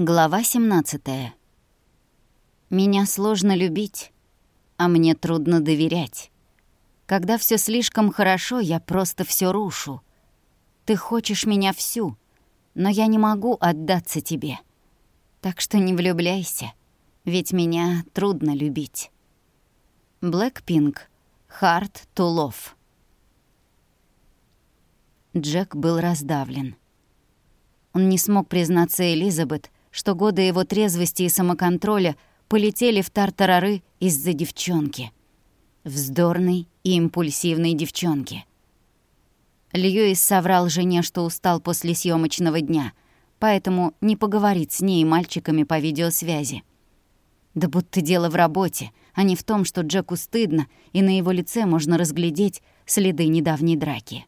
Глава 17. Меня сложно любить, а мне трудно доверять. Когда все слишком хорошо, я просто все рушу. Ты хочешь меня всю, но я не могу отдаться тебе. Так что не влюбляйся, ведь меня трудно любить. Hard to love. Джек был раздавлен. Он не смог признаться Элизабет, что годы его трезвости и самоконтроля полетели в тартарары из-за девчонки. Вздорной и импульсивной девчонки. Льюис соврал жене, что устал после съемочного дня, поэтому не поговорит с ней и мальчиками по видеосвязи. Да будто дело в работе, а не в том, что Джеку стыдно, и на его лице можно разглядеть следы недавней драки.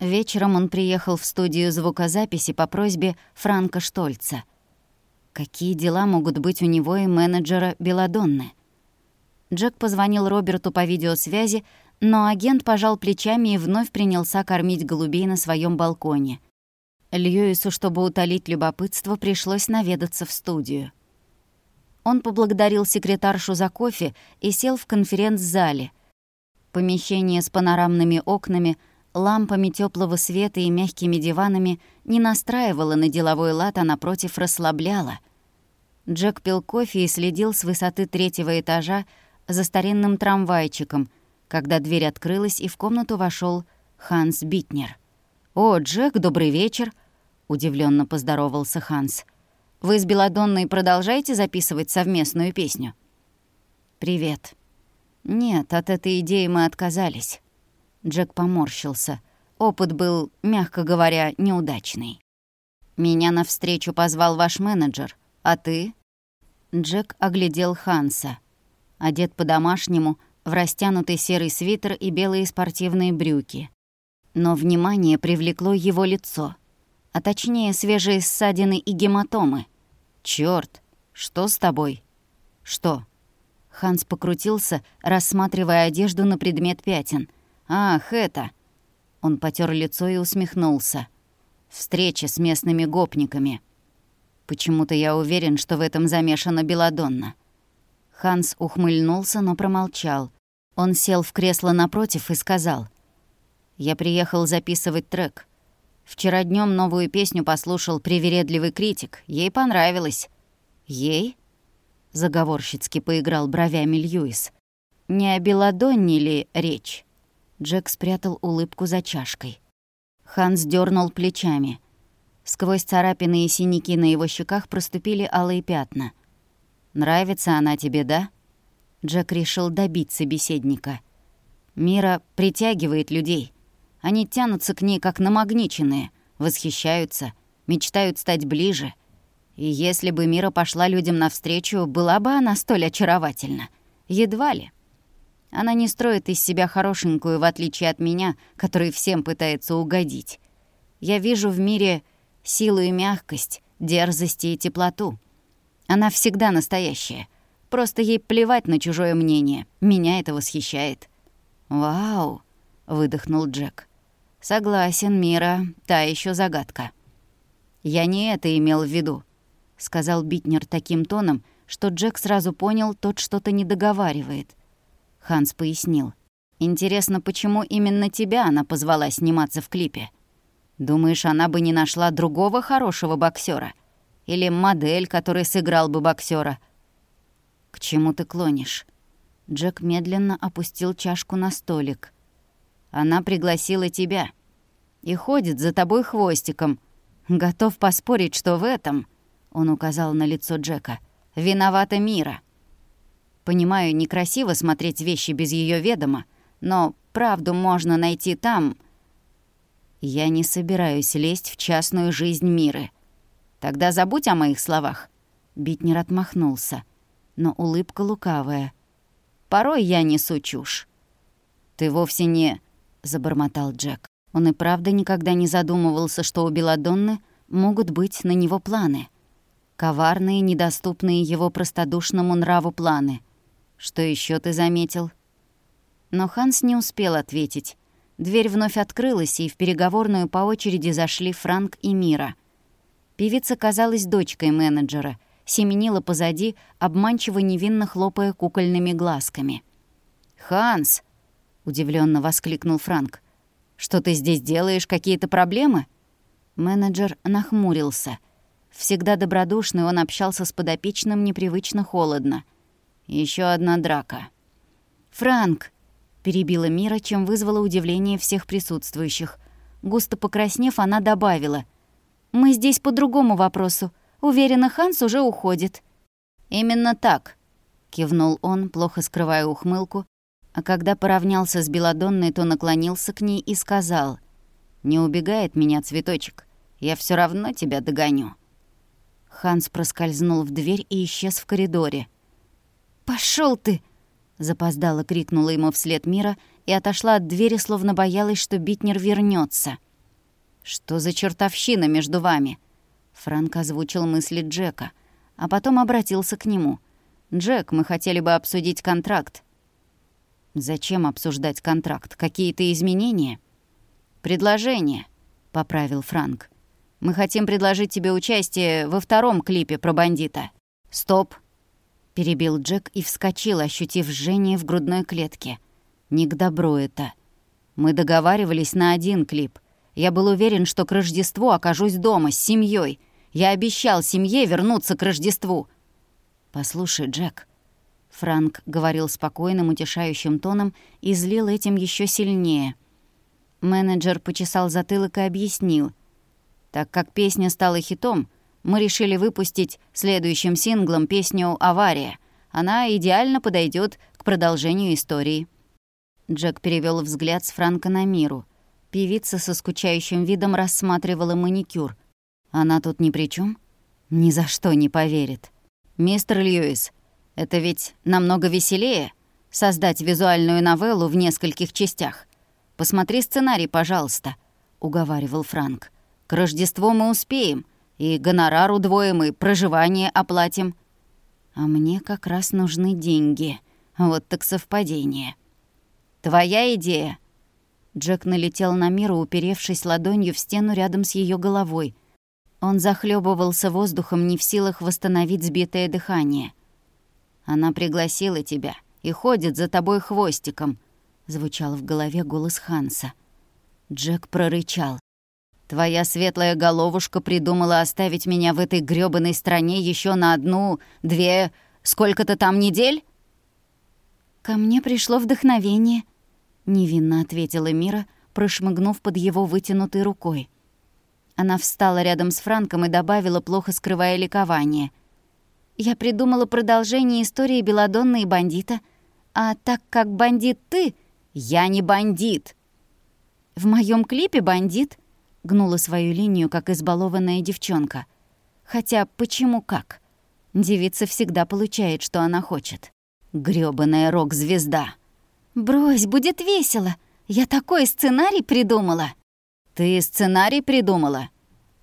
Вечером он приехал в студию звукозаписи по просьбе Франка Штольца. Какие дела могут быть у него и менеджера Беладонны? Джек позвонил Роберту по видеосвязи, но агент пожал плечами и вновь принялся кормить голубей на своем балконе. Льюису, чтобы утолить любопытство, пришлось наведаться в студию. Он поблагодарил секретаршу за кофе и сел в конференц-зале. Помещение с панорамными окнами — лампами теплого света и мягкими диванами не настраивала на деловой лад, а напротив расслабляла. Джек пил кофе и следил с высоты третьего этажа за старинным трамвайчиком, когда дверь открылась, и в комнату вошел Ханс Битнер. «О, Джек, добрый вечер!» — удивленно поздоровался Ханс. «Вы с Беладонной продолжаете записывать совместную песню?» «Привет». «Нет, от этой идеи мы отказались». Джек поморщился. Опыт был, мягко говоря, неудачный. «Меня навстречу позвал ваш менеджер, а ты?» Джек оглядел Ханса. Одет по-домашнему, в растянутый серый свитер и белые спортивные брюки. Но внимание привлекло его лицо, а точнее свежие ссадины и гематомы. «Чёрт, что с тобой?» «Что?» Ханс покрутился, рассматривая одежду на предмет пятен — «Ах, это...» Он потер лицо и усмехнулся. «Встреча с местными гопниками. Почему-то я уверен, что в этом замешана Беладонна». Ханс ухмыльнулся, но промолчал. Он сел в кресло напротив и сказал. «Я приехал записывать трек. Вчера днем новую песню послушал привередливый критик. Ей понравилось». «Ей?» Заговорщицки поиграл бровями Льюис. «Не о Беладонне ли речь?» Джек спрятал улыбку за чашкой. Ханс дернул плечами. Сквозь царапины и синяки на его щеках проступили алые пятна. «Нравится она тебе, да?» Джек решил добить собеседника. «Мира притягивает людей. Они тянутся к ней, как намагниченные, восхищаются, мечтают стать ближе. И если бы Мира пошла людям навстречу, была бы она столь очаровательна. Едва ли. Она не строит из себя хорошенькую, в отличие от меня, который всем пытается угодить. Я вижу в мире силу и мягкость, дерзость и теплоту. Она всегда настоящая. Просто ей плевать на чужое мнение. Меня это восхищает. «Вау!» — выдохнул Джек. «Согласен, Мира, та еще загадка». «Я не это имел в виду», — сказал Битнер таким тоном, что Джек сразу понял, тот что-то не договаривает. Ханс пояснил. «Интересно, почему именно тебя она позвала сниматься в клипе? Думаешь, она бы не нашла другого хорошего боксера? Или модель, который сыграл бы боксера? «К чему ты клонишь?» Джек медленно опустил чашку на столик. «Она пригласила тебя. И ходит за тобой хвостиком. Готов поспорить, что в этом...» Он указал на лицо Джека. «Виновата Мира. Понимаю, некрасиво смотреть вещи без ее ведома, но правду можно найти там. Я не собираюсь лезть в частную жизнь Миры. Тогда забудь о моих словах. Битнер отмахнулся, но улыбка лукавая. Порой я несу чушь. Ты вовсе не... забормотал Джек. Он и правда никогда не задумывался, что у Беладонны могут быть на него планы. Коварные, недоступные его простодушному нраву планы. Что еще ты заметил?» Но Ханс не успел ответить. Дверь вновь открылась, и в переговорную по очереди зашли Франк и Мира. Певица казалась дочкой менеджера, семенила позади, обманчиво невинно хлопая кукольными глазками. «Ханс!» — удивленно воскликнул Франк. «Что ты здесь делаешь? Какие-то проблемы?» Менеджер нахмурился. Всегда добродушный, он общался с подопечным непривычно холодно. Еще одна драка. «Франк!» — перебила Мира, чем вызвало удивление всех присутствующих. Густо покраснев, она добавила. «Мы здесь по другому вопросу. Уверена, Ханс уже уходит». «Именно так», — кивнул он, плохо скрывая ухмылку, а когда поравнялся с Беладонной, то наклонился к ней и сказал, «Не убегает меня цветочек, я все равно тебя догоню». Ханс проскользнул в дверь и исчез в коридоре. Пошел ты!» — запоздало крикнула ему вслед Мира и отошла от двери, словно боялась, что Битнер вернется. «Что за чертовщина между вами?» Франк озвучил мысли Джека, а потом обратился к нему. «Джек, мы хотели бы обсудить контракт. «Зачем обсуждать контракт? Какие-то изменения?» «Предложение», — поправил Франк. «Мы хотим предложить тебе участие во втором клипе про бандита». «Стоп!» — перебил Джек и вскочил, ощутив жжение в грудной клетке. «Не к добру это. Мы договаривались на один клип. Я был уверен, что к Рождеству окажусь дома с семьей. Я обещал семье вернуться к Рождеству». «Послушай, Джек», Франк говорил спокойным, утешающим тоном и злил этим еще сильнее. Менеджер почесал затылок и объяснил. Так как песня стала хитом, мы решили выпустить следующим синглом песню «Авария». Она идеально подойдет к продолжению истории. Джек перевел взгляд с Франка на Миру. Певица со скучающим видом рассматривала маникюр. Она тут ни при чем? Ни за что не поверит. «Мистер Льюис, это ведь намного веселее — создать визуальную новеллу в нескольких частях. Посмотри сценарий, пожалуйста», — уговаривал Франк. «К Рождеству мы успеем, и гонорар удвоим, и проживание оплатим». «А мне как раз нужны деньги. Вот так совпадение». «Твоя идея?» Джек налетел на Миру, уперевшись ладонью в стену рядом с ее головой. Он захлебывался воздухом, не в силах восстановить сбитое дыхание. Она пригласила тебя и ходит за тобой хвостиком», — звучал в голове голос Ханса. Джек прорычал. «Твоя светлая головушка придумала оставить меня в этой грёбаной стране еще на одну, две, сколько-то там недель?» «Ко мне пришло вдохновение», — невинно ответила Мира, прошмыгнув под его вытянутой рукой. Она встала рядом с Франком и добавила, плохо скрывая ликование — я придумала продолжение истории Беладонны и бандита. А так как бандит ты, я не бандит. В моем клипе бандит гнула свою линию, как избалованная девчонка. Хотя почему как? Девица всегда получает, что она хочет. Грёбаная рок-звезда. «Брось, будет весело. Я такой сценарий придумала». «Ты сценарий придумала?»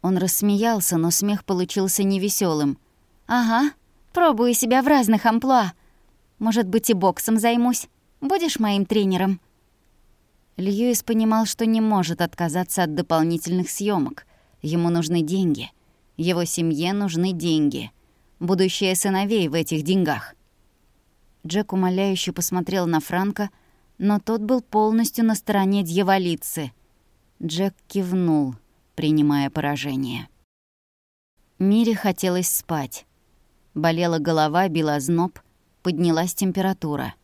Он рассмеялся, но смех получился невеселым. «Ага, Пробую себя в разных амплуа. Может быть, и боксом займусь. Будешь моим тренером?» Льюис понимал, что не может отказаться от дополнительных съемок. Ему нужны деньги. Его семье нужны деньги. Будущее сыновей в этих деньгах. Джек умоляюще посмотрел на Франка, но тот был полностью на стороне дьяволицы. Джек кивнул, принимая поражение. Мире хотелось спать. Болела голова, била зноб, поднялась температура.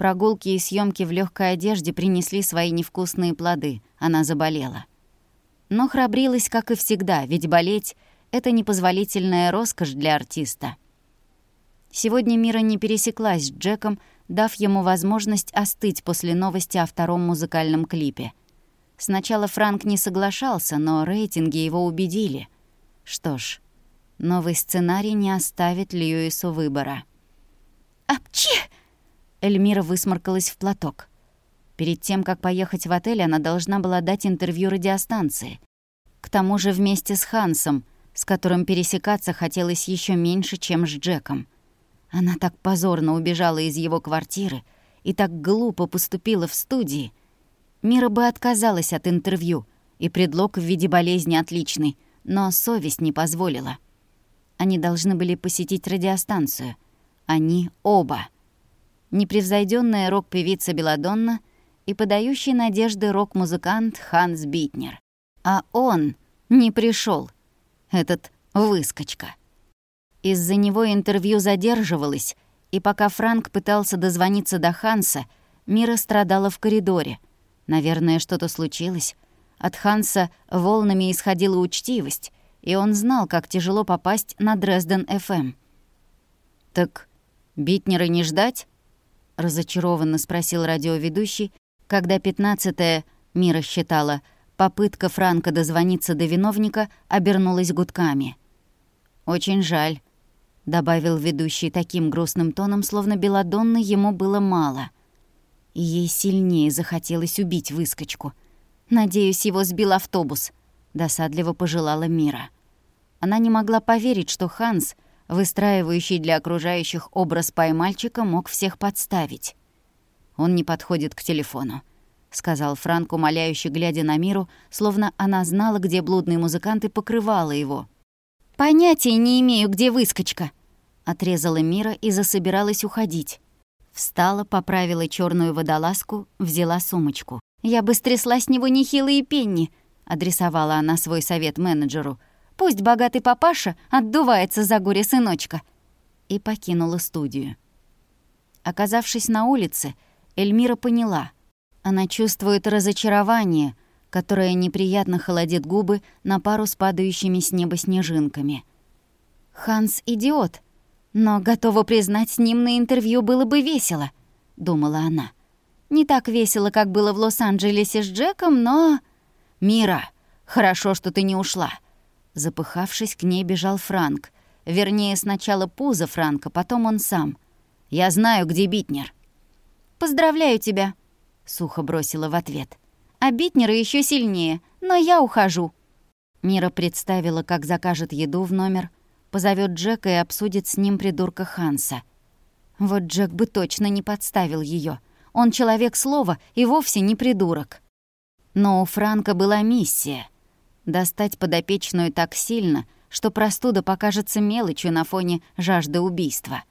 Прогулки и съемки в легкой одежде принесли свои невкусные плоды. Она заболела. Но храбрилась, как и всегда, ведь болеть — это непозволительная роскошь для артиста. Сегодня Мира не пересеклась с Джеком, дав ему возможность остыть после новости о втором музыкальном клипе. Сначала Франк не соглашался, но рейтинги его убедили. Что ж, Новый сценарий не оставит Льюису выбора. «Апчи!» Эльмира высморкалась в платок. Перед тем, как поехать в отель, она должна была дать интервью радиостанции. К тому же вместе с Хансом, с которым пересекаться хотелось еще меньше, чем с Джеком. Она так позорно убежала из его квартиры и так глупо поступила в студии. Мира бы отказалась от интервью, и предлог в виде болезни отличный — но совесть не позволила. Они должны были посетить радиостанцию. Они оба. Непревзойденная рок-певица Беладонна и подающий надежды рок-музыкант Ханс Битнер. А он не пришел. Этот выскочка. Из-за него интервью задерживалось, и пока Франк пытался дозвониться до Ханса, Мира страдала в коридоре. Наверное, что-то случилось. От Ханса волнами исходила учтивость, и он знал, как тяжело попасть на Дрезден-ФМ. «Так Битнера не ждать?» — разочарованно спросил радиоведущий, когда пятнадцатая, Мира считала, попытка Франка дозвониться до виновника обернулась гудками. «Очень жаль», — добавил ведущий таким грустным тоном, словно Беладонны ему было мало. И ей сильнее захотелось убить выскочку. «Надеюсь, его сбил автобус», — досадливо пожелала Мира. Она не могла поверить, что Ханс, выстраивающий для окружающих образ поймальчика, мог всех подставить. Он не подходит к телефону. — сказал Франк, умоляюще глядя на Миру, словно она знала, где блудные музыканты покрывала его. «Понятия не имею, где выскочка», — отрезала Мира и засобиралась уходить. Встала, поправила черную водолазку, взяла сумочку. «Я бы стрясла с него нехилые пенни», — адресовала она свой совет менеджеру. «Пусть богатый папаша отдувается за горе сыночка». И покинула студию. Оказавшись на улице, Эльмира поняла. Она чувствует разочарование, которая неприятно холодит губы на пару с падающими с неба снежинками. «Ханс — идиот, но, готова признать, с ним на интервью было бы весело», — думала она. «Не так весело, как было в Лос-Анджелесе с Джеком, но...» «Мира, хорошо, что ты не ушла». Запыхавшись, к ней бежал Франк. Вернее, сначала пузо Франка, потом он сам. «Я знаю, где Битнер». «Поздравляю тебя», — сухо бросила в ответ а Битнера еще сильнее, но я ухожу». Мира представила, как закажет еду в номер, позовет Джека и обсудит с ним придурка Ханса. Вот Джек бы точно не подставил ее. Он человек слова и вовсе не придурок. Но у Франка была миссия — достать подопечную так сильно, что простуда покажется мелочью на фоне жажды убийства.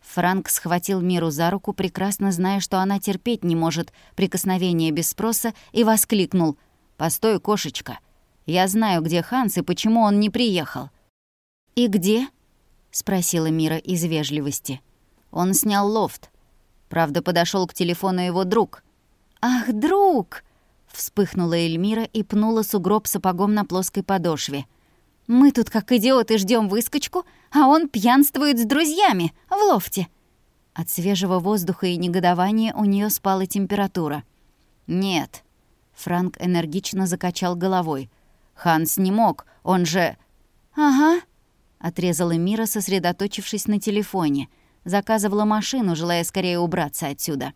Франк схватил Миру за руку, прекрасно зная, что она терпеть не может прикосновения без спроса, и воскликнул. «Постой, кошечка. Я знаю, где Ханс и почему он не приехал». «И где?» — спросила Мира из вежливости. Он снял лофт. Правда, подошел к телефону его друг. «Ах, друг!» — вспыхнула Эльмира и пнула сугроб сапогом на плоской подошве. «Мы тут как идиоты ждем выскочку, а он пьянствует с друзьями в лофте». От свежего воздуха и негодования у нее спала температура. «Нет». Франк энергично закачал головой. «Ханс не мог, он же...» «Ага», — отрезала Мира, сосредоточившись на телефоне. Заказывала машину, желая скорее убраться отсюда.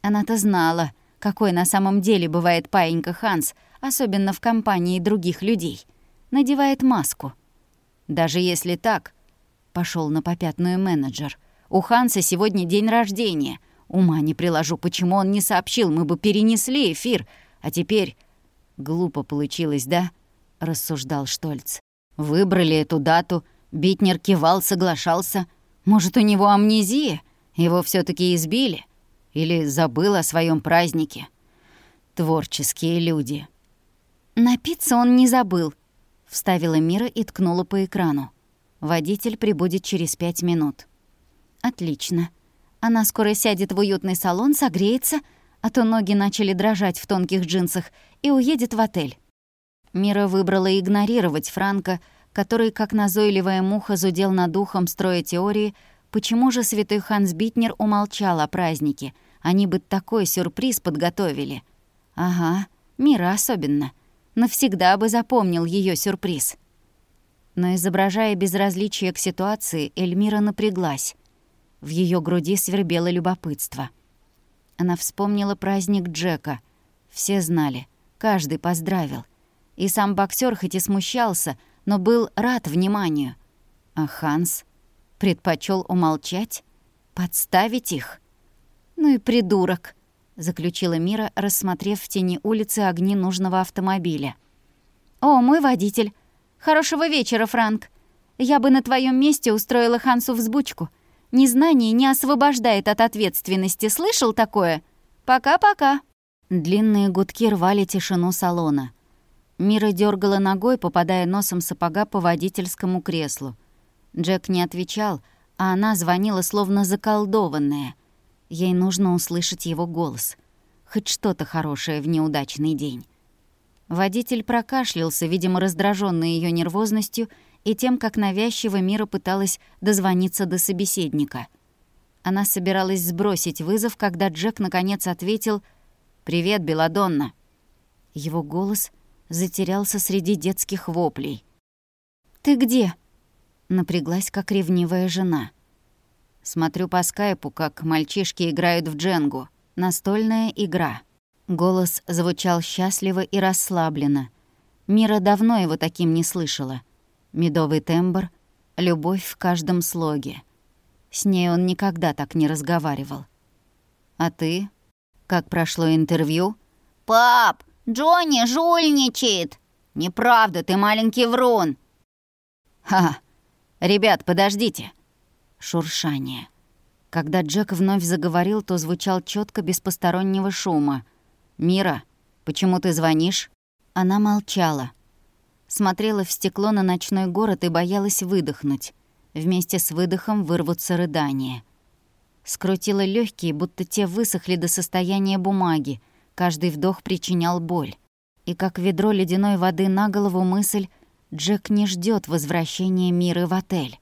Она-то знала, какой на самом деле бывает паинька Ханс, особенно в компании других людей. Надевает маску. Даже если так, пошел на попятную менеджер. «У Ханса сегодня день рождения. Ума не приложу, почему он не сообщил, мы бы перенесли эфир. А теперь...» «Глупо получилось, да?» — рассуждал Штольц. «Выбрали эту дату, Битнер кивал, соглашался. Может, у него амнезия? Его все таки избили? Или забыл о своем празднике?» Творческие люди. «Напиться он не забыл», — вставила Мира и ткнула по экрану. Водитель прибудет через пять минут. Отлично. Она скоро сядет в уютный салон, согреется, а то ноги начали дрожать в тонких джинсах, и уедет в отель. Мира выбрала игнорировать Франка, который, как назойливая муха, зудел над ухом, строя теории, почему же святой Ханс Битнер умолчал о празднике. Они бы такой сюрприз подготовили. Ага, Мира особенно. Навсегда бы запомнил ее сюрприз но, изображая безразличие к ситуации, Эльмира напряглась. В ее груди свербело любопытство. Она вспомнила праздник Джека. Все знали, каждый поздравил. И сам боксер хоть и смущался, но был рад вниманию. А Ханс предпочел умолчать, подставить их. «Ну и придурок», — заключила Мира, рассмотрев в тени улицы огни нужного автомобиля. «О, мой водитель!» Хорошего вечера, Франк. Я бы на твоем месте устроила Хансу взбучку. Незнание не освобождает от ответственности. Слышал такое? Пока-пока». Длинные гудки рвали тишину салона. Мира дергала ногой, попадая носом сапога по водительскому креслу. Джек не отвечал, а она звонила словно заколдованная. Ей нужно услышать его голос. Хоть что-то хорошее в неудачный день. Водитель прокашлялся, видимо, раздраженный ее нервозностью и тем, как навязчиво Мира пыталась дозвониться до собеседника. Она собиралась сбросить вызов, когда Джек наконец ответил «Привет, Беладонна». Его голос затерялся среди детских воплей. «Ты где?» — напряглась, как ревнивая жена. Смотрю по скайпу, как мальчишки играют в дженгу. Настольная игра. Голос звучал счастливо и расслабленно. Мира давно его таким не слышала. Медовый тембр, любовь в каждом слоге. С ней он никогда так не разговаривал. «А ты? Как прошло интервью?» «Пап, Джонни жульничает!» «Неправда, ты маленький врун!» «Ха! Ребят, подождите!» Шуршание. Когда Джек вновь заговорил, то звучал четко без постороннего шума. «Мира, почему ты звонишь?» Она молчала. Смотрела в стекло на ночной город и боялась выдохнуть. Вместе с выдохом вырвутся рыдания. Скрутила легкие, будто те высохли до состояния бумаги, Каждый вдох причинял боль. И как ведро ледяной воды на голову мысль Джек не ждет возвращения Миры в отель.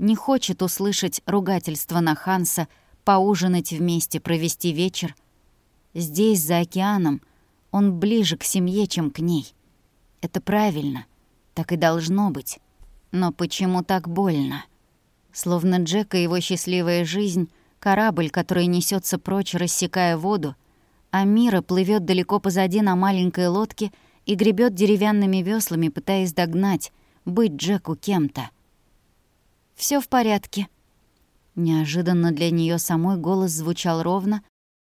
Не хочет услышать ругательство на Ханса, поужинать вместе, провести вечер. Здесь, за океаном, он ближе к семье, чем к ней. Это правильно, так и должно быть. Но почему так больно? Словно Джека его счастливая жизнь — корабль, который несется прочь, рассекая воду, а Мира плывет далеко позади на маленькой лодке и гребет деревянными веслами, пытаясь догнать, быть Джеку кем-то. Все в порядке». Неожиданно для нее самой голос звучал ровно,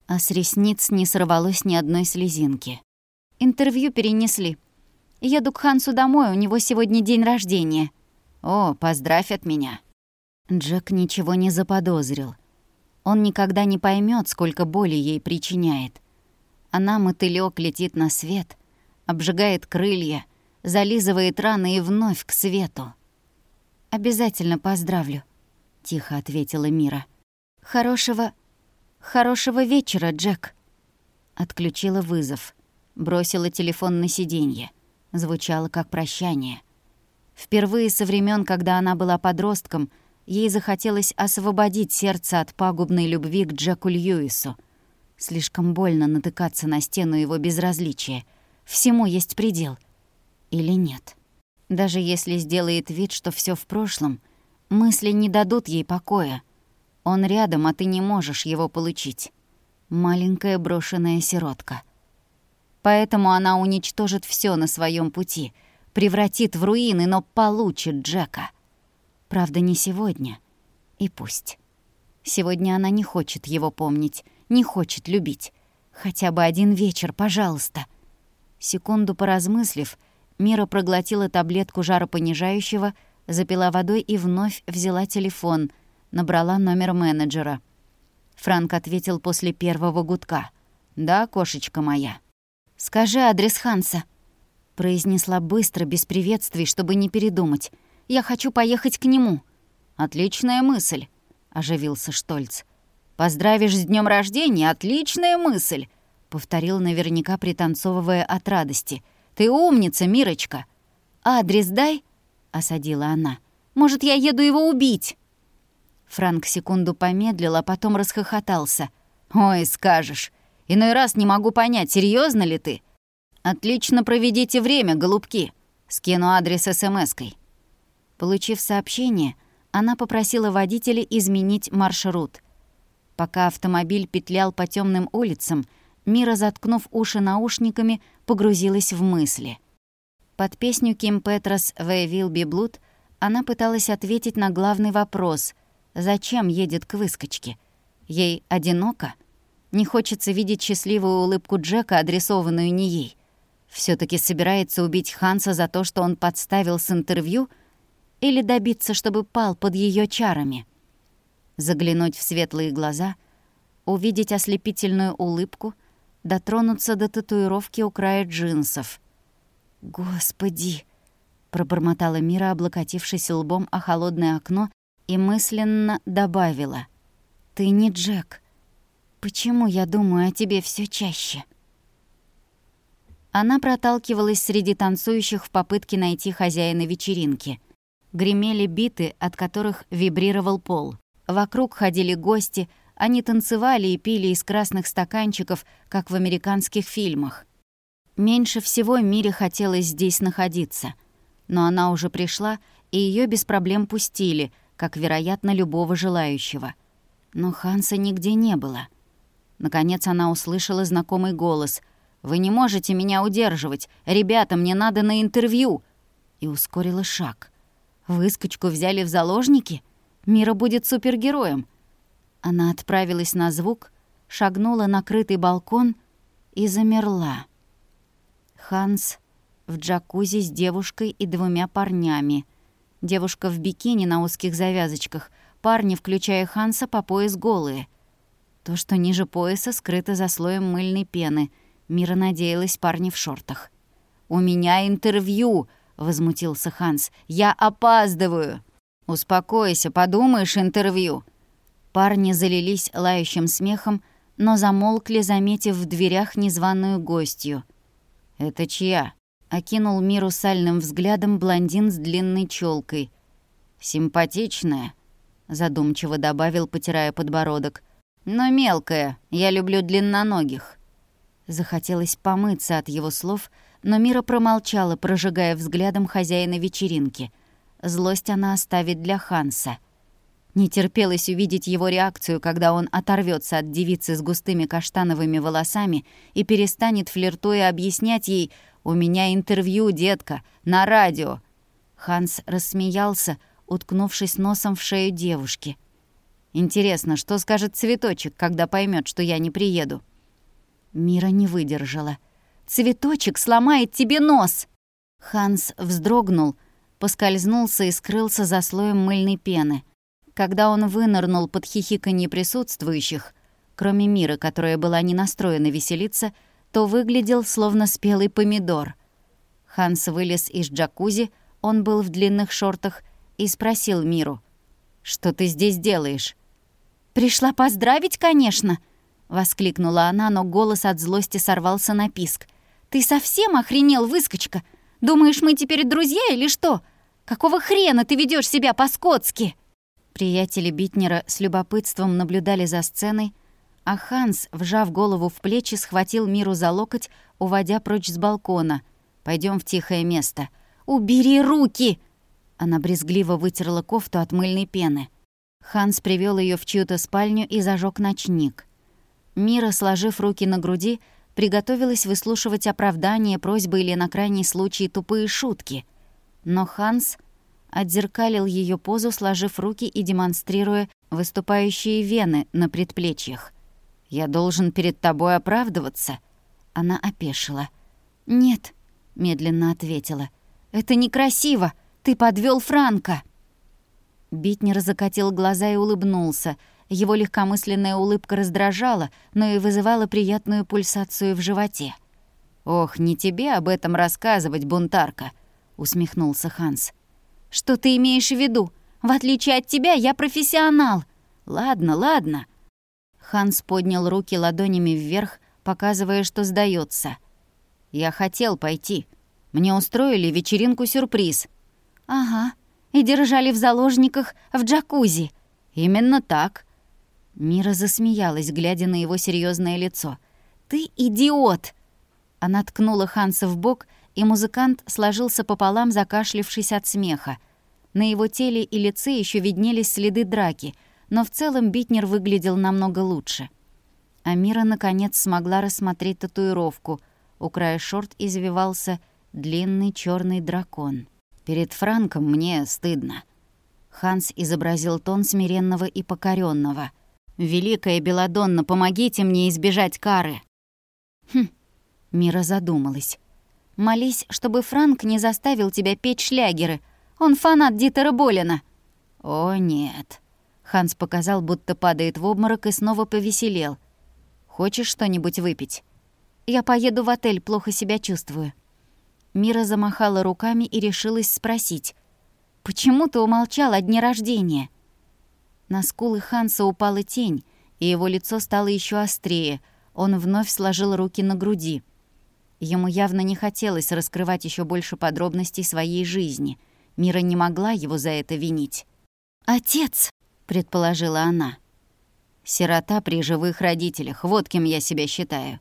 а с ресниц не сорвалось ни одной слезинки. «Интервью перенесли. Еду к Хансу домой, у него сегодня день рождения». «О, поздравь от меня». Джек ничего не заподозрил. Он никогда не поймет, сколько боли ей причиняет. Она, мотылёк, летит на свет, обжигает крылья, зализывает раны и вновь к свету. «Обязательно поздравлю», — тихо ответила Мира. «Хорошего... хорошего вечера, Джек». Отключила вызов, бросила телефон на сиденье. Звучало как прощание. Впервые со времен, когда она была подростком, ей захотелось освободить сердце от пагубной любви к Джеку Льюису — Слишком больно натыкаться на стену его безразличия. Всему есть предел. Или нет? Даже если сделает вид, что все в прошлом, мысли не дадут ей покоя. Он рядом, а ты не можешь его получить. Маленькая брошенная сиротка. Поэтому она уничтожит все на своем пути, превратит в руины, но получит Джека. Правда, не сегодня. И пусть. Сегодня она не хочет его помнить, не хочет любить. Хотя бы один вечер, пожалуйста. Секунду поразмыслив, Мира проглотила таблетку жаропонижающего, запила водой и вновь взяла телефон, набрала номер менеджера. Франк ответил после первого гудка. «Да, кошечка моя». «Скажи адрес Ханса», — произнесла быстро, без приветствий, чтобы не передумать. «Я хочу поехать к нему». «Отличная мысль», — оживился Штольц. «Поздравишь с днем рождения? Отличная мысль!» — повторил наверняка, пританцовывая от радости. «Ты умница, Мирочка!» «Адрес дай!» — осадила она. «Может, я еду его убить?» Франк секунду помедлил, а потом расхохотался. «Ой, скажешь. Иной раз не могу понять, серьезно ли ты? Отлично проведите время, голубки. Скину адрес смс-кой». Получив сообщение, она попросила водителя изменить маршрут — Пока автомобиль петлял по темным улицам, Мира, заткнув уши наушниками, погрузилась в мысли. Под песню Ким Петрос «They will be blood» она пыталась ответить на главный вопрос «Зачем едет к выскочке?» Ей одиноко? Не хочется видеть счастливую улыбку Джека, адресованную не ей. все таки собирается убить Ханса за то, что он подставил с интервью, или добиться, чтобы пал под ее чарами? Заглянуть в светлые глаза, увидеть ослепительную улыбку, дотронуться до татуировки у края джинсов. «Господи!» — пробормотала Мира, облокотившись лбом о холодное окно, и мысленно добавила. «Ты не Джек. Почему я думаю о тебе все чаще?» Она проталкивалась среди танцующих в попытке найти хозяина вечеринки. Гремели биты, от которых вибрировал пол. Вокруг ходили гости, они танцевали и пили из красных стаканчиков, как в американских фильмах. Меньше всего Мире хотелось здесь находиться. Но она уже пришла, и ее без проблем пустили, как, вероятно, любого желающего. Но Ханса нигде не было. Наконец она услышала знакомый голос — вы не можете меня удерживать. Ребята, мне надо на интервью!» И ускорила шаг. «Выскочку взяли в заложники? Мира будет супергероем!» Она отправилась на звук, шагнула на крытый балкон и замерла. Ханс в джакузи с девушкой и двумя парнями. Девушка в бикини на узких завязочках, парни, включая Ханса, по пояс голые. То, что ниже пояса, скрыто за слоем мыльной пены — Мира надеялась парни в шортах. «У меня интервью!» — возмутился Ханс. «Я опаздываю!» «Успокойся, подумаешь, интервью!» Парни залились лающим смехом, но замолкли, заметив в дверях незваную гостью. «Это чья?» — окинул Миру сальным взглядом блондин с длинной челкой. «Симпатичная», — задумчиво добавил, потирая подбородок. «Но мелкая, я люблю длинноногих». Захотелось помыться от его слов, но Мира промолчала, прожигая взглядом хозяина вечеринки. Злость она оставит для Ханса. Не терпелось увидеть его реакцию, когда он оторвется от девицы с густыми каштановыми волосами и перестанет флиртуя объяснять ей «У меня интервью, детка, на радио». Ханс рассмеялся, уткнувшись носом в шею девушки. «Интересно, что скажет цветочек, когда поймет, что я не приеду?» Мира не выдержала. «Цветочек сломает тебе нос!» Ханс вздрогнул, поскользнулся и скрылся за слоем мыльной пены. Когда он вынырнул под хихиканье присутствующих, кроме Мира, которая была не настроена веселиться, то выглядел словно спелый помидор. Ханс вылез из джакузи, он был в длинных шортах, и спросил Миру, «Что ты здесь делаешь?» «Пришла поздравить, конечно», — воскликнула она, но голос от злости сорвался на писк. «Ты совсем охренел, выскочка? Думаешь, мы теперь друзья или что? Какого хрена ты ведешь себя по-скотски?» Приятели Битнера с любопытством наблюдали за сценой, а Ханс, вжав голову в плечи, схватил Миру за локоть, уводя прочь с балкона. Пойдем в тихое место». «Убери руки!» Она брезгливо вытерла кофту от мыльной пены. Ханс привел ее в чью-то спальню и зажег ночник. Мира, сложив руки на груди, приготовилась выслушивать оправдания, просьбы или на крайний случай тупые шутки. Но Ханс отзеркалил ее позу, сложив руки и демонстрируя выступающие вены на предплечьях. «Я должен перед тобой оправдываться?» Она опешила. «Нет», — медленно ответила. «Это некрасиво. Ты подвел Франка». Битнер закатил глаза и улыбнулся — его легкомысленная улыбка раздражала, но и вызывала приятную пульсацию в животе. «Ох, не тебе об этом рассказывать, бунтарка!» — усмехнулся Ханс. «Что ты имеешь в виду? В отличие от тебя, я профессионал!» «Ладно, ладно!» Ханс поднял руки ладонями вверх, показывая, что сдается. «Я хотел пойти. Мне устроили вечеринку-сюрприз». «Ага, и держали в заложниках в джакузи». «Именно так. Мира засмеялась, глядя на его серьезное лицо. «Ты идиот!» Она ткнула Ханса в бок, и музыкант сложился пополам, закашлившись от смеха. На его теле и лице еще виднелись следы драки, но в целом Битнер выглядел намного лучше. Амира, наконец, смогла рассмотреть татуировку. У края шорт извивался длинный черный дракон. «Перед Франком мне стыдно». Ханс изобразил тон смиренного и покоренного. «Великая Беладонна, помогите мне избежать кары!» Хм, Мира задумалась. Молись, чтобы Франк не заставил тебя петь шлягеры. Он фанат Дитера Болина». «О, нет». Ханс показал, будто падает в обморок и снова повеселел. «Хочешь что-нибудь выпить?» «Я поеду в отель, плохо себя чувствую». Мира замахала руками и решилась спросить. «Почему ты умолчал о дне рождения?» На скулы Ханса упала тень, и его лицо стало еще острее. Он вновь сложил руки на груди. Ему явно не хотелось раскрывать еще больше подробностей своей жизни. Мира не могла его за это винить. «Отец!» — предположила она. «Сирота при живых родителях, вот кем я себя считаю.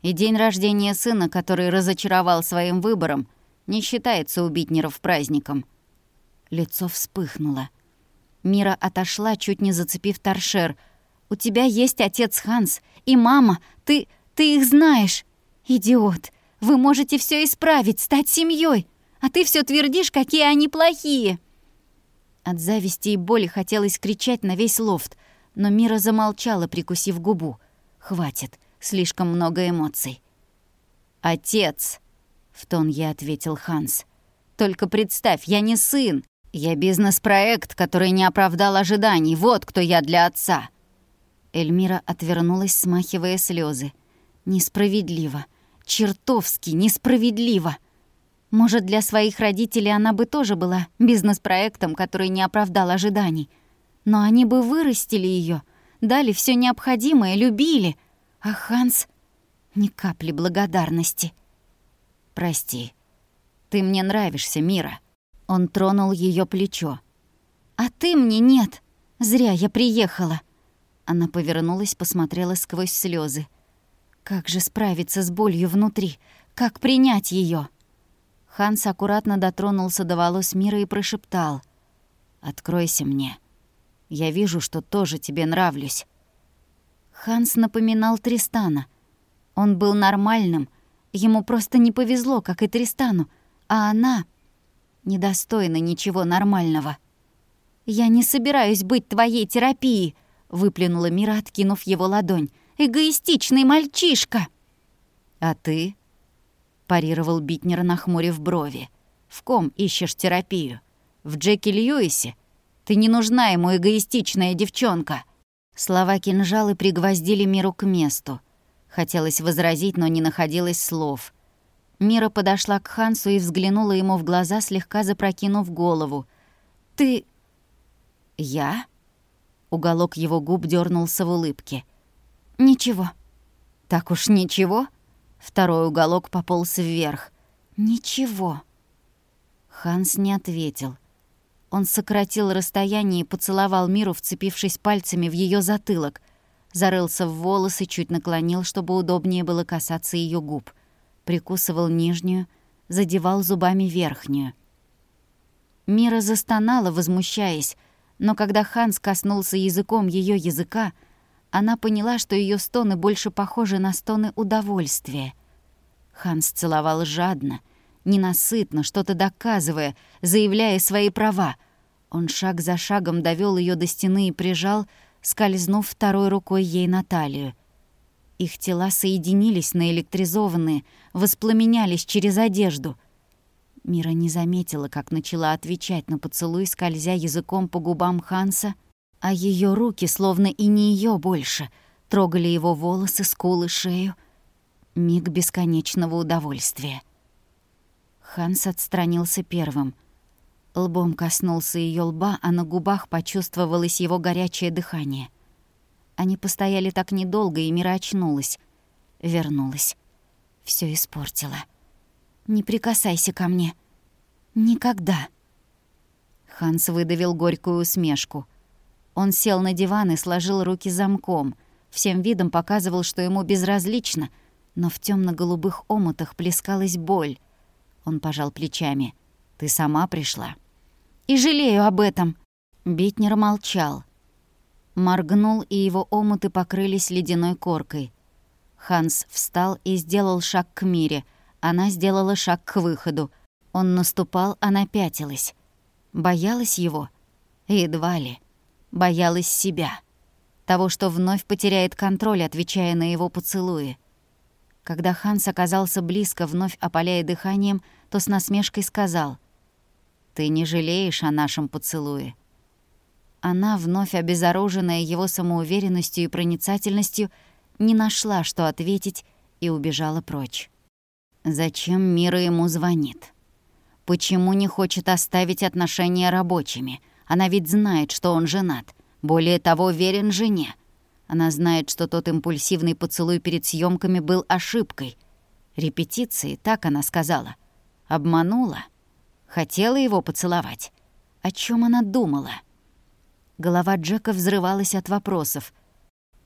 И день рождения сына, который разочаровал своим выбором, не считается у Битнеров праздником». Лицо вспыхнуло. Мира отошла, чуть не зацепив торшер. «У тебя есть отец Ханс и мама. Ты... ты их знаешь!» «Идиот! Вы можете все исправить, стать семьей, а ты все твердишь, какие они плохие!» От зависти и боли хотелось кричать на весь лофт, но Мира замолчала, прикусив губу. «Хватит, слишком много эмоций». «Отец!» — в тон я ответил Ханс. «Только представь, я не сын. Я бизнес-проект, который не оправдал ожиданий. Вот кто я для отца». Эльмира отвернулась, смахивая слезы. «Несправедливо чертовски несправедливо. Может, для своих родителей она бы тоже была бизнес-проектом, который не оправдал ожиданий. Но они бы вырастили ее, дали все необходимое, любили. А Ханс — ни капли благодарности. «Прости, ты мне нравишься, Мира». Он тронул ее плечо. «А ты мне нет. Зря я приехала». Она повернулась, посмотрела сквозь слезы. Как же справиться с болью внутри? Как принять ее? Ханс аккуратно дотронулся до волос Мира и прошептал. «Откройся мне. Я вижу, что тоже тебе нравлюсь». Ханс напоминал Тристана. Он был нормальным, ему просто не повезло, как и Тристану, а она недостойна ничего нормального. «Я не собираюсь быть твоей терапией», — выплюнула Мира, откинув его ладонь. Эгоистичный мальчишка!» «А ты?» — парировал Битнер, нахмурив брови. «В ком ищешь терапию? В Джеки Льюисе? Ты не нужна ему, эгоистичная девчонка!» Слова кинжалы пригвоздили Миру к месту. Хотелось возразить, но не находилось слов. Мира подошла к Хансу и взглянула ему в глаза, слегка запрокинув голову. «Ты...» «Я?» Уголок его губ дернулся в улыбке. «Ничего». «Так уж ничего?» Второй уголок пополз вверх. «Ничего». Ханс не ответил. Он сократил расстояние и поцеловал Миру, вцепившись пальцами в ее затылок. Зарылся в волосы, чуть наклонил, чтобы удобнее было касаться ее губ. Прикусывал нижнюю, задевал зубами верхнюю. Мира застонала, возмущаясь, но когда Ханс коснулся языком ее языка, она поняла, что ее стоны больше похожи на стоны удовольствия. Ханс целовал жадно, ненасытно, что-то доказывая, заявляя свои права. Он шаг за шагом довел ее до стены и прижал, скользнув второй рукой ей на талию. Их тела соединились наэлектризованные, воспламенялись через одежду. Мира не заметила, как начала отвечать на поцелуй, скользя языком по губам Ханса — а ее руки, словно и не ее больше, трогали его волосы, скулы, шею. Миг бесконечного удовольствия. Ханс отстранился первым. Лбом коснулся ее лба, а на губах почувствовалось его горячее дыхание. Они постояли так недолго, и Мира очнулась. Вернулась. Все испортила. «Не прикасайся ко мне. Никогда». Ханс выдавил горькую усмешку. Он сел на диван и сложил руки замком. Всем видом показывал, что ему безразлично, но в темно голубых омутах плескалась боль. Он пожал плечами. «Ты сама пришла?» «И жалею об этом!» Битнер молчал. Моргнул, и его омуты покрылись ледяной коркой. Ханс встал и сделал шаг к Мире. Она сделала шаг к выходу. Он наступал, она пятилась. Боялась его? Едва ли. Боялась себя. Того, что вновь потеряет контроль, отвечая на его поцелуи. Когда Ханс оказался близко, вновь опаляя дыханием, то с насмешкой сказал «Ты не жалеешь о нашем поцелуе». Она, вновь обезоруженная его самоуверенностью и проницательностью, не нашла, что ответить, и убежала прочь. Зачем Мира ему звонит? Почему не хочет оставить отношения рабочими? Она ведь знает, что он женат. Более того, верен жене. Она знает, что тот импульсивный поцелуй перед съемками был ошибкой. Репетиции, так она сказала. Обманула. Хотела его поцеловать. О чем она думала? Голова Джека взрывалась от вопросов.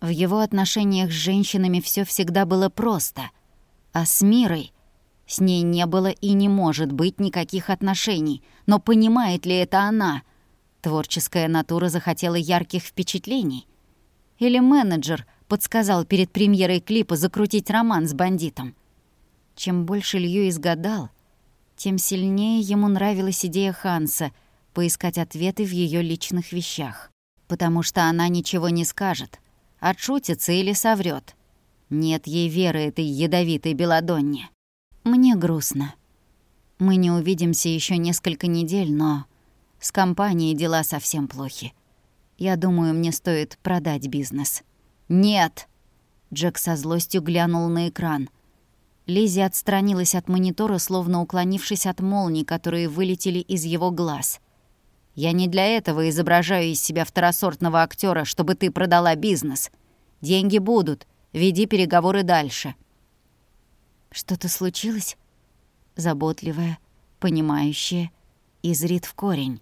В его отношениях с женщинами все всегда было просто. А с Мирой... С ней не было и не может быть никаких отношений. Но понимает ли это она? Творческая натура захотела ярких впечатлений — или менеджер подсказал перед премьерой клипа закрутить роман с бандитом. Чем больше Льюис гадал, тем сильнее ему нравилась идея Ханса поискать ответы в ее личных вещах. Потому что она ничего не скажет, отшутится или соврет. Нет ей веры этой ядовитой Беладонне. Мне грустно. Мы не увидимся еще несколько недель, но с компанией дела совсем плохи. Я думаю, мне стоит продать бизнес». «Нет!» Джек со злостью глянул на экран. Лизи отстранилась от монитора, словно уклонившись от молний, которые вылетели из его глаз. «Я не для этого изображаю из себя второсортного актера, чтобы ты продала бизнес. Деньги будут. Веди переговоры дальше». «Что-то случилось?» Заботливая, понимающая, изрит в корень.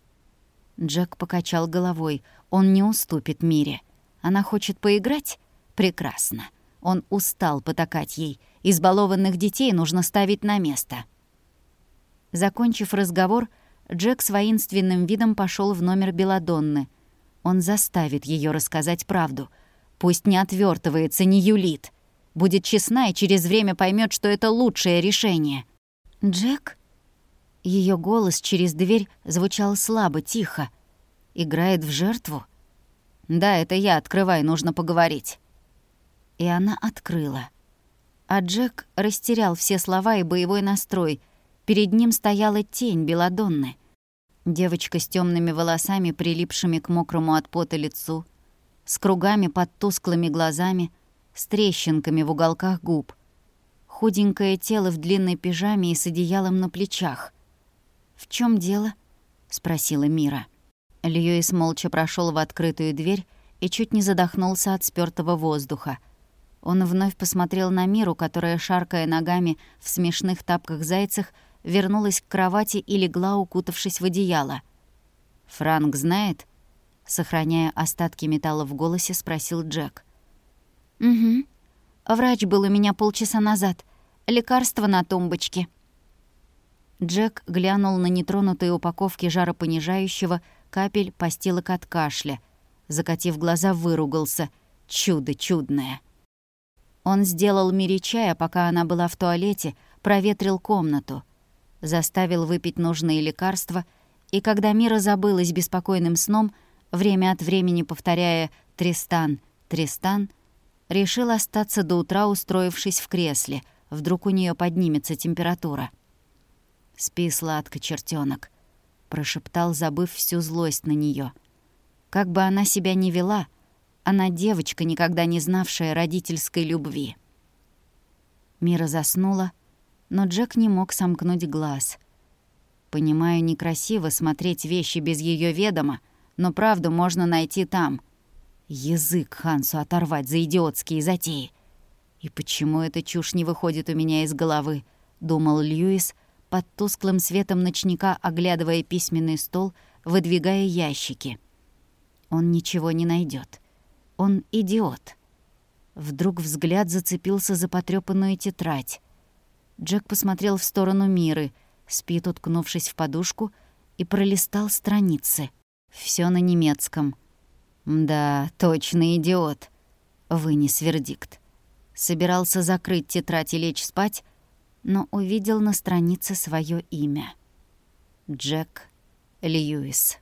Джек покачал головой. Он не уступит Мире. Она хочет поиграть? Прекрасно. Он устал потакать ей. Избалованных детей нужно ставить на место. Закончив разговор, Джек с воинственным видом пошел в номер Беладонны. Он заставит ее рассказать правду. Пусть не отвертывается, не юлит. Будет честна и через время поймет, что это лучшее решение. «Джек?» Ее голос через дверь звучал слабо, тихо. «Играет в жертву?» «Да, это я, открывай, нужно поговорить». И она открыла. А Джек растерял все слова и боевой настрой. Перед ним стояла тень Беладонны. Девочка с темными волосами, прилипшими к мокрому от пота лицу, с кругами под тусклыми глазами, с трещинками в уголках губ. Худенькое тело в длинной пижаме и с одеялом на плечах. «В чем дело?» — спросила Мира. Льюис молча прошел в открытую дверь и чуть не задохнулся от спёртого воздуха. Он вновь посмотрел на Миру, которая, шаркая ногами в смешных тапках-зайцах, вернулась к кровати и легла, укутавшись в одеяло. «Франк знает?» Сохраняя остатки металла в голосе, спросил Джек. «Угу. Врач был у меня полчаса назад. Лекарство на тумбочке». Джек глянул на нетронутые упаковки жаропонижающего, капель постилок от кашля. Закатив глаза, выругался. Чудо чудное. Он сделал Мире чая, пока она была в туалете, проветрил комнату. Заставил выпить нужные лекарства, и когда Мира забылась беспокойным сном, время от времени повторяя «Тристан, Тристан», решил остаться до утра, устроившись в кресле. Вдруг у нее поднимется температура. «Спи, сладко, чертенок, прошептал, забыв всю злость на нее. Как бы она себя ни вела, она девочка, никогда не знавшая родительской любви. Мира заснула, но Джек не мог сомкнуть глаз. Понимаю, некрасиво смотреть вещи без ее ведома, но правду можно найти там. Язык Хансу оторвать за идиотские затеи. И почему эта чушь не выходит у меня из головы, думал Льюис, под тусклым светом ночника, оглядывая письменный стол, выдвигая ящики. Он ничего не найдет. Он идиот. Вдруг взгляд зацепился за потрёпанную тетрадь. Джек посмотрел в сторону Миры, спит, уткнувшись в подушку, и пролистал страницы. Все на немецком. «Да, точно идиот», — вынес вердикт. Собирался закрыть тетрадь и лечь спать, но увидел на странице свое имя. Джек Льюис.